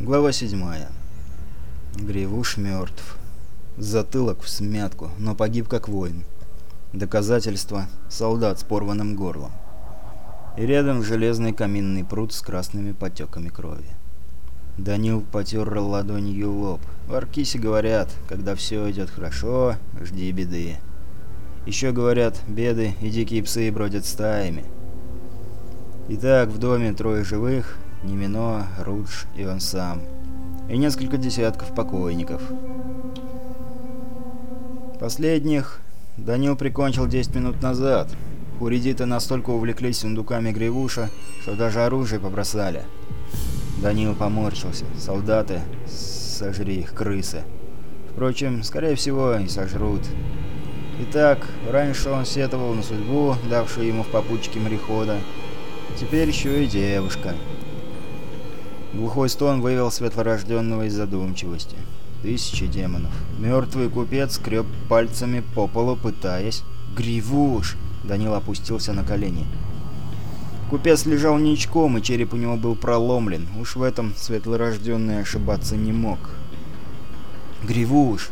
Глава 7. Гривуш мертв. Затылок в смятку, но погиб как воин. Доказательство – солдат с порванным горлом. И рядом железный каминный пруд с красными потеками крови. Данил потер ладонью лоб. В Аркисе говорят, когда все идет хорошо, жди беды. Еще говорят, беды и дикие псы бродят стаями. Итак, в доме трое живых – Немино, Рудж и он сам. И несколько десятков покойников. Последних Данил прикончил 10 минут назад. Уредиты настолько увлеклись сундуками Гривуша, что даже оружие побросали. Данил поморщился. Солдаты, сожри их, крысы. Впрочем, скорее всего, и сожрут. Итак, раньше он сетовал на судьбу, давшую ему в попутчике морехода. Теперь еще и девушка. Глухой стон вывел светлорожденного из задумчивости. Тысячи демонов. Мертвый купец скреб пальцами по полу, пытаясь... «Гривуш!» — Данил опустился на колени. Купец лежал ничком, и череп у него был проломлен. Уж в этом светлорожденный ошибаться не мог. «Гривуш!»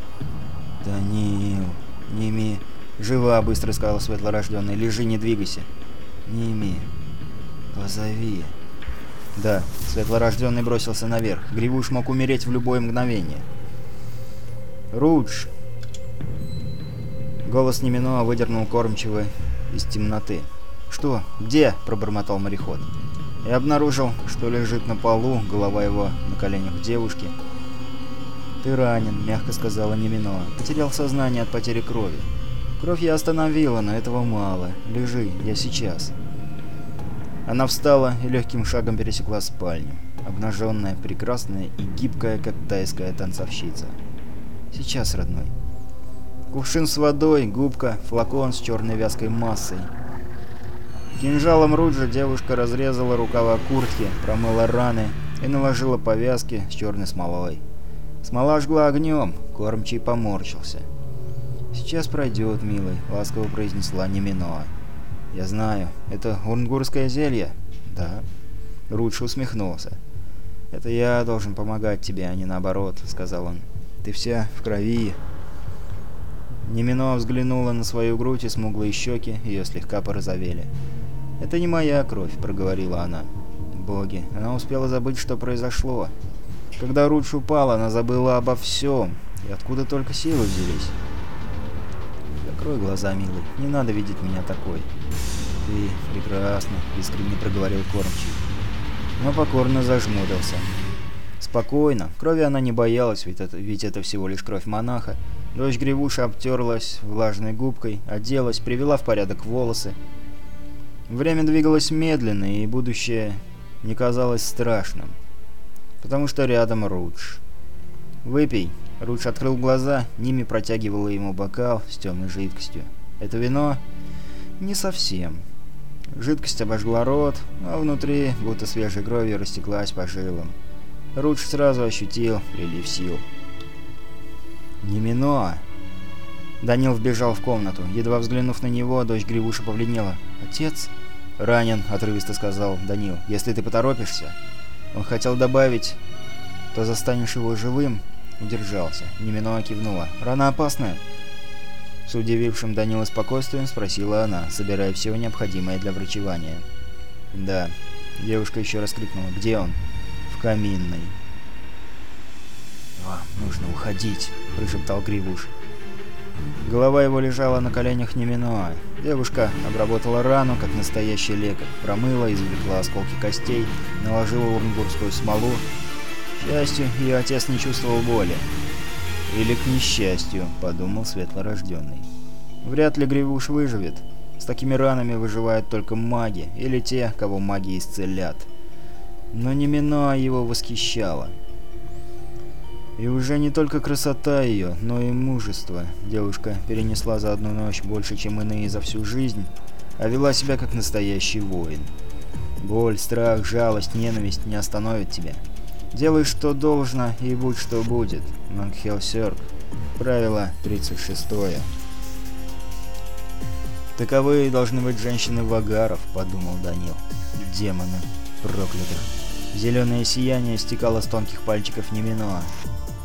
«Данил, Ними, имей...» «Живо!» — быстро сказал светлорожденный. «Лежи, не двигайся!» Ними, имей...» «Позови!» Да, светлорожденный бросился наверх. Гривуш мог умереть в любое мгновение. «Рудж!» Голос Неминоа выдернул кормчиво из темноты. «Что? Где?» – пробормотал мореход. И обнаружил, что лежит на полу, голова его на коленях девушки. «Ты ранен», – мягко сказала Неминоа. «Потерял сознание от потери крови». «Кровь я остановила, но этого мало. Лежи, я сейчас». Она встала и легким шагом пересекла спальню, обнаженная, прекрасная и гибкая, как тайская танцовщица. «Сейчас, родной». Кувшин с водой, губка, флакон с черной вязкой массой. Кинжалом Руджа девушка разрезала рукава куртки, промыла раны и наложила повязки с черной смолой. Смола жгла огнем, кормчий поморщился. «Сейчас пройдет, милый», — ласково произнесла Неминоа. «Я знаю. Это хунгурское зелье?» «Да». Рудж усмехнулся. «Это я должен помогать тебе, а не наоборот», — сказал он. «Ты вся в крови». Немино взглянула на свою грудь и смуглые щеки, ее слегка порозовели. «Это не моя кровь», — проговорила она. Боги, она успела забыть, что произошло. Когда Рудж упал, она забыла обо всем, и откуда только силы взялись. Закрой глаза, милый. Не надо видеть меня такой. Ты прекрасно, искренне проговорил кормчий. Но покорно зажмурился. Спокойно. Крови она не боялась, ведь это, ведь это всего лишь кровь монаха. Дочь Гривуша обтерлась влажной губкой, оделась, привела в порядок волосы. Время двигалось медленно, и будущее не казалось страшным. Потому что рядом Рудж. «Выпей», Рудж открыл глаза, Ними протягивала ему бокал с темной жидкостью. «Это вино?» «Не совсем». Жидкость обожгла рот, а внутри, будто свежей кровью, растеклась по жилам. Рудж сразу ощутил прилив сил. «Не вино. А?» Данил вбежал в комнату. Едва взглянув на него, дочь Гривуша повледнела. «Отец?» «Ранен», — отрывисто сказал Данил. «Если ты поторопишься...» Он хотел добавить, то застанешь его живым, удержался. Неминоа кивнула. «Рана опасная?» С удивившим Данила спокойствием спросила она, собирая все необходимое для врачевания. «Да». Девушка еще раз крикнула. «Где он?» «В каминной». «Вам нужно уходить», — прошептал Кривуш. Голова его лежала на коленях Неминоа. Девушка обработала рану, как настоящий лекарь, промыла, извлекла осколки костей, наложила урнгурскую смолу счастью, ее отец не чувствовал боли. «Или к несчастью», — подумал светлорожденный. «Вряд ли Гривуш выживет. С такими ранами выживают только маги, или те, кого маги исцелят». Но не Немина его восхищало. И уже не только красота ее, но и мужество. Девушка перенесла за одну ночь больше, чем иные за всю жизнь, а вела себя как настоящий воин. Боль, страх, жалость, ненависть не остановят тебя. Делай, что должно, и будь, что будет. Манхел Сёрк. Правило 36. Таковы должны быть женщины вагаров, подумал Данил. Демоны проклятых. Зеленое сияние стекало с тонких пальчиков Неминоа.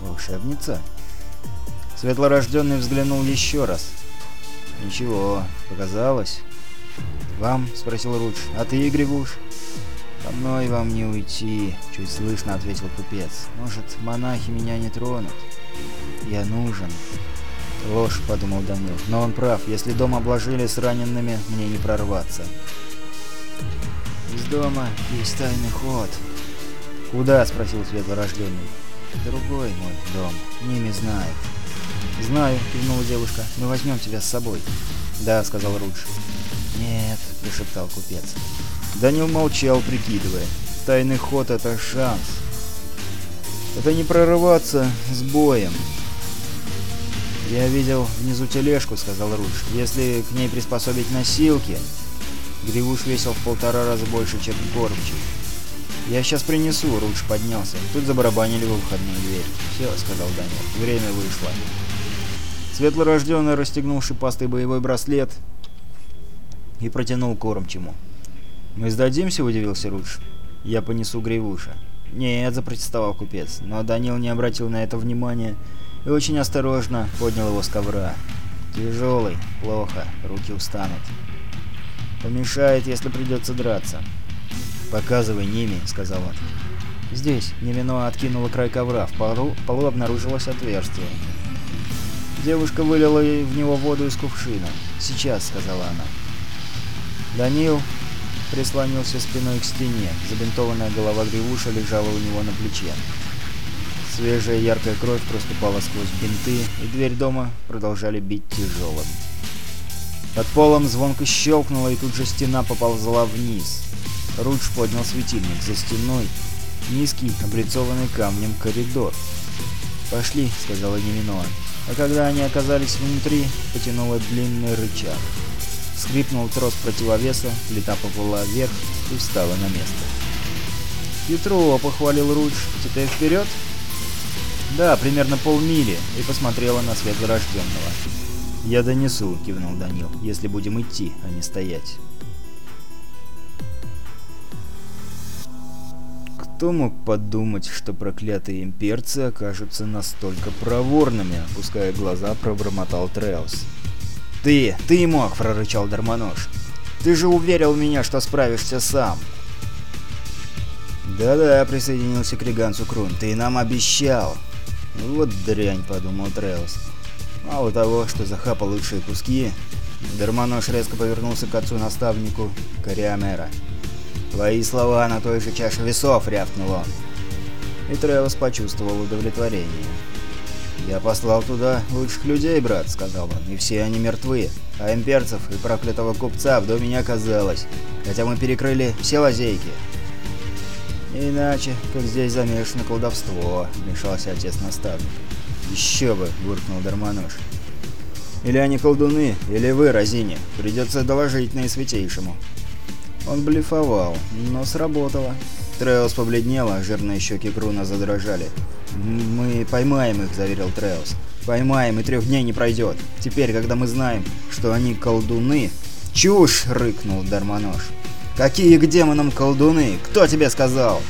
Волшебница? Светлорожденный взглянул еще раз. Ничего, показалось. «Вам?» — спросил Рудж. «А ты, Григуш?» «Одной вам не уйти», — чуть слышно ответил купец. «Может, монахи меня не тронут? Я нужен». «Ложь», — подумал Данил. «Но он прав. Если дом обложили с раненными, мне не прорваться». «Из дома есть тайный ход». «Куда?» — спросил светлорожденный. «Другой мой дом. Ними знает». «Знаю», — кивнула девушка. «Мы возьмем тебя с собой». «Да», — сказал Рудж. «Нет», — прошептал купец. Данил молчал, прикидывая. Тайный ход — это шанс. Это не прорываться с боем. «Я видел внизу тележку», — сказал Руш. «Если к ней приспособить носилки...» Гривуш весил в полтора раза больше, чем Кормчий. «Я сейчас принесу», — Руш поднялся. Тут забарабанили во входную дверь. «Все», — сказал Данил. «Время вышло». Светлорожденный расстегнул шипастый боевой браслет и протянул Кормчему. «Мы сдадимся?» – удивился Рудж. «Я понесу гривуша». «Нет», – запротестовал купец, но Данил не обратил на это внимания и очень осторожно поднял его с ковра. «Тяжелый, плохо, руки устанут. Помешает, если придется драться». «Показывай ними», – сказал он. Здесь Немино откинула край ковра, в полу, полу обнаружилось отверстие. Девушка вылила в него воду из кувшина. «Сейчас», — сказала она. Данил прислонился спиной к стене. Забинтованная голова Гривуша лежала у него на плече. Свежая яркая кровь проступала сквозь бинты, и дверь дома продолжали бить тяжелым. Под полом звонко щелкнуло, и тут же стена поползла вниз. Рудж поднял светильник. За стеной низкий, облицованный камнем коридор. «Пошли», — сказала Неминоа. А когда они оказались внутри, потянула длинный рычаг. Скрипнул трос противовеса, плита поплыла вверх и встала на место. «Петрова», — похвалил Рудж, — «теперь вперед?» «Да, примерно полмили», — и посмотрела на след врожденного. «Я донесу», — кивнул Данил, — «если будем идти, а не стоять». Кто мог подумать, что проклятые имперцы окажутся настолько проворными, опуская глаза, пробормотал Треус. «Ты, ты мог!» — прорычал Дармонож. «Ты же уверил меня, что справишься сам!» «Да-да», — присоединился к Риганцу Крун, — «ты нам обещал!» «Вот дрянь», — подумал Трелос. Мало того, что захапал лучшие куски, Дармонож резко повернулся к отцу-наставнику Кориамера. «Твои слова на той же чаше весов!» — рявкнул он. И Трелос почувствовал удовлетворение. «Я послал туда лучших людей, брат», — сказал он, — «и все они мертвы. А имперцев и проклятого купца в доме не оказалось, хотя мы перекрыли все лазейки». «Иначе, как здесь замешано колдовство», — вмешался отец-наставник. «Еще бы», — буркнул Дармануш. «Или они колдуны, или вы, Розине. Придется доложить наисвятейшему». Он блефовал, но сработало. Треос побледнела, жирные щеки Круна задрожали. Мы поймаем их, заверил Треус. Поймаем, и трех дней не пройдет. Теперь, когда мы знаем, что они колдуны... Чушь! рыкнул Дармонож. Какие к демонам колдуны? Кто тебе сказал?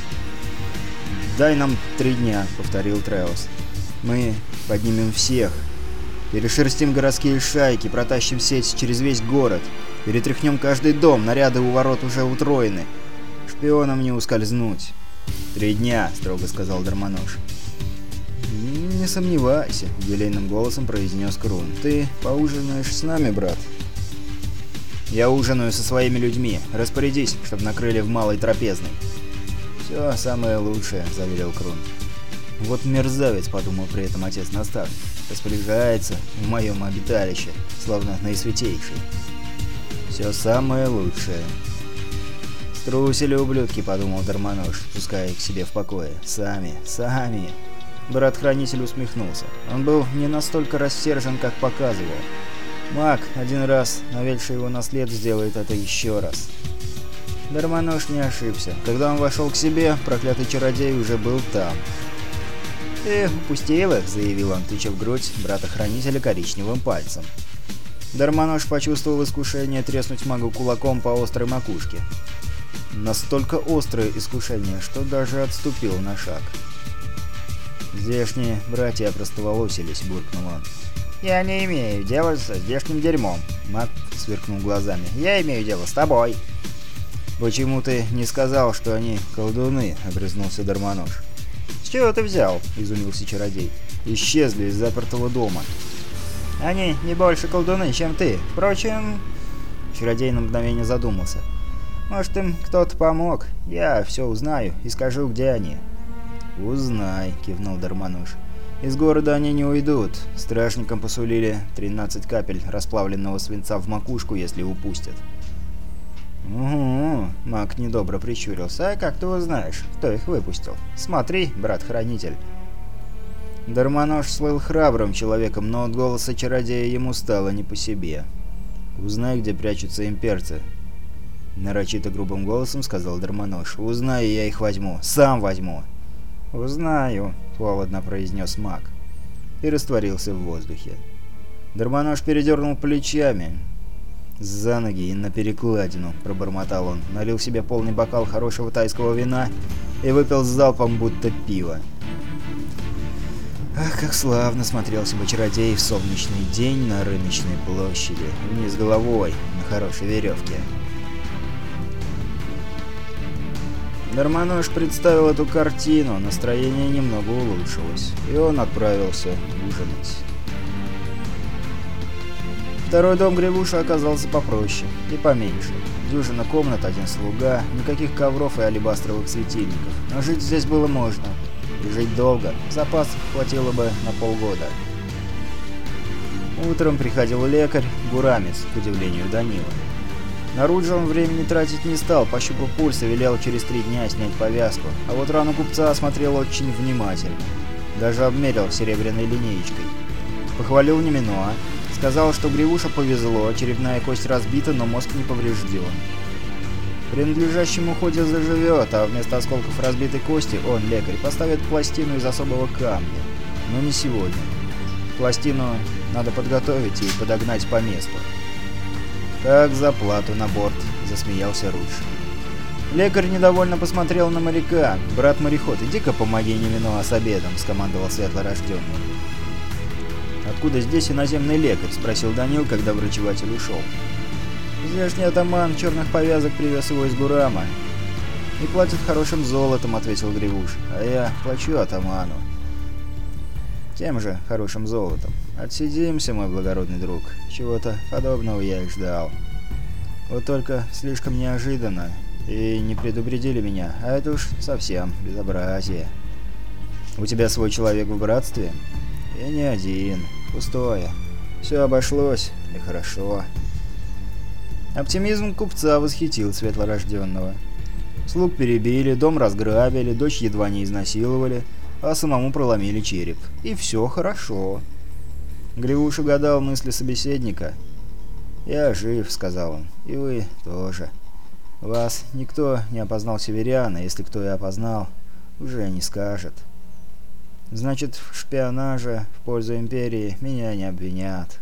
Дай нам три дня, повторил Треус. Мы поднимем всех. Перешерстим городские шайки, протащим сеть через весь город. Перетряхнем каждый дом, наряды у ворот уже утроены. Шпионам не ускользнуть. «Три дня», — строго сказал Дармонож. «Не сомневайся», — елейным голосом произнес Крун. «Ты поужинаешь с нами, брат?» «Я ужинаю со своими людьми. Распорядись, чтобы накрыли в малой трапезной». «Все самое лучшее», — заверил Крун. «Вот мерзавец», — подумал при этом отец Настав, — «распоряжается в моем обиталище, словно наисвятейший». «Все самое лучшее». «Струсили ублюдки», — подумал Дармонож, пуская их себе в покое. «Сами, сами». Брат-хранитель усмехнулся. Он был не настолько рассержен, как показывал. Маг один раз, наведший его наслед, сделает это еще раз. Дармонож не ошибся. Когда он вошел к себе, проклятый чародей уже был там. «Ты упустил их», — заявил он, тыча в грудь брата-хранителя коричневым пальцем. Дармонож почувствовал искушение треснуть магу кулаком по острой макушке. Настолько острое искушение, что даже отступил на шаг. «Здешние братья простоволосились», — буркнул он. «Я не имею дела со здешним дерьмом», — Мак сверкнул глазами. «Я имею дело с тобой». «Почему ты не сказал, что они колдуны?» — огрызнулся Дармонож. «С чего ты взял?» — изумился чародей. «Исчезли из запертого дома». «Они не больше колдуны, чем ты. Впрочем...» Чародей на мгновение задумался. «Может, им кто-то помог? Я все узнаю и скажу, где они». «Узнай», — кивнул Дармануш. «Из города они не уйдут. Стражникам посулили 13 капель расплавленного свинца в макушку, если упустят». «Угу», — маг недобро прищурился. «А как ты узнаешь, кто их выпустил? Смотри, брат-хранитель». Дармонож слыл храбрым человеком, но от голоса чародея ему стало не по себе. «Узнай, где прячутся имперцы», — нарочито грубым голосом сказал Дармонож. «Узнай, я их возьму. Сам возьму». «Узнаю», — холодно произнес маг. И растворился в воздухе. Дармонож передернул плечами. «За ноги и на перекладину», — пробормотал он. Налил себе полный бокал хорошего тайского вина и выпил с залпом будто пиво. Ах, как славно смотрелся бы чародей в солнечный день на рыночной площади, вниз головой, на хорошей веревке. Норманош представил эту картину, настроение немного улучшилось, и он отправился ужинать. Второй дом Гревуша оказался попроще и поменьше. Дюжина комнат, один слуга, никаких ковров и алебастровых светильников. Но жить здесь было можно. И жить долго. Запас хватило бы на полгода. Утром приходил лекарь Гурамец, к удивлению Данила. Нарудзе он времени тратить не стал, пощупав пульс и велел через три дня снять повязку, а вот рану купца осмотрел очень внимательно. Даже обмерил серебряной линеечкой. Похвалил Неминоа. Сказал, что Гривуша повезло, очередная кость разбита, но мозг не поврежден. Принадлежащему надлежащем заживет, а вместо осколков разбитой кости он, лекарь, поставит пластину из особого камня. Но не сегодня. Пластину надо подготовить и подогнать по месту. «Как за плату на борт», — засмеялся Рудж. Лекарь недовольно посмотрел на моряка. «Брат мореход, иди-ка помоги Неминоа с обедом», — скомандовал светлорожденный. «Откуда здесь иноземный лекарь?» — спросил Данил, когда врачеватель ушел. «Здешний атаман черных повязок привез его из Гурама. И платит хорошим золотом», — ответил Гривуш. «А я плачу атаману» тем же хорошим золотом. Отсидимся, мой благородный друг. Чего-то подобного я и ждал. Вот только слишком неожиданно. И не предупредили меня, а это уж совсем безобразие. У тебя свой человек в братстве? И не один. Пустое. Все обошлось, и хорошо. Оптимизм купца восхитил светлорожденного. Слуг перебили, дом разграбили, дочь едва не изнасиловали — а самому проломили череп. И все хорошо. Гривуш угадал мысли собеседника. «Я жив», — сказал он, — «и вы тоже». «Вас никто не опознал Севериана. если кто и опознал, уже не скажет». «Значит, в шпионаже в пользу Империи меня не обвинят».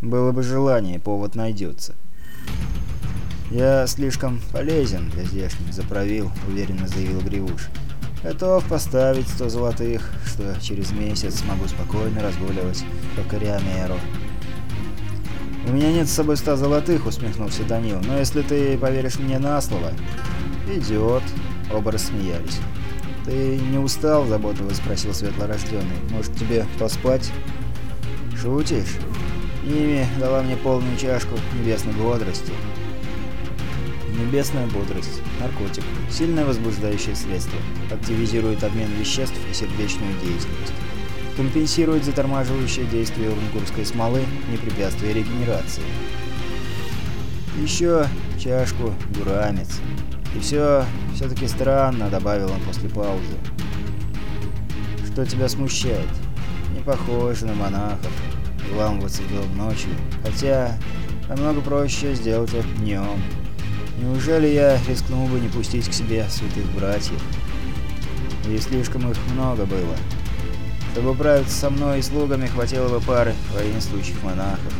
«Было бы желание, повод найдется». «Я слишком полезен для здешних заправил», — уверенно заявил Гривуш. «Гривуш». Готов поставить 100 золотых, что через месяц смогу спокойно разгуливать по Кориамеру. «У меня нет с собой 100 золотых», — усмехнулся Данил, — «но если ты поверишь мне на слово...» «Идиот», — оба рассмеялись. «Ты не устал?» – заботливо спросил светлорожденный. «Может, тебе поспать?» «Шутишь?» Ими дала мне полную чашку небесной бодрости. Небесная бодрость. Наркотик. Сильное возбуждающее средство. Активизирует обмен веществ и сердечную деятельность. Компенсирует затормаживающее действие урнгурской смолы, не препятствуя регенерации. Еще чашку, гурамец И все, все-таки странно, добавил он после паузы. Что тебя смущает? Не похоже на монахов. Вламываться в дом ночью. Хотя, намного проще сделать это днем. Неужели я рискнул бы не пустить к себе святых братьев? И слишком их много было. Чтобы управиться со мной и слугами, хватило бы пары воинствующих монахов.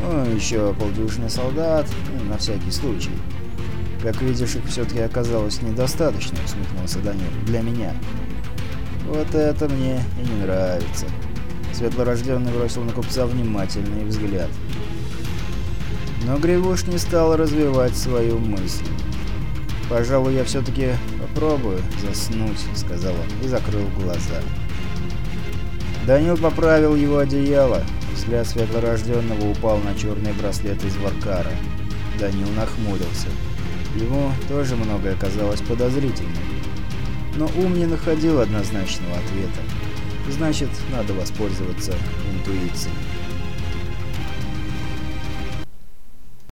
Ну, еще полдюжины солдат, ну, на всякий случай. Как видишь, их все-таки оказалось недостаточно, усмехнулся Данил, для меня. Вот это мне и не нравится. Светлорожденный бросил на купца внимательный взгляд. Но Гривуш не стал развивать свою мысль. «Пожалуй, я все-таки попробую заснуть», — сказал он и закрыл глаза. Данил поправил его одеяло. Взгляд светлорожденного упал на черный браслет из Варкара. Данил нахмурился. Ему тоже многое казалось подозрительным. Но ум не находил однозначного ответа. Значит, надо воспользоваться интуицией.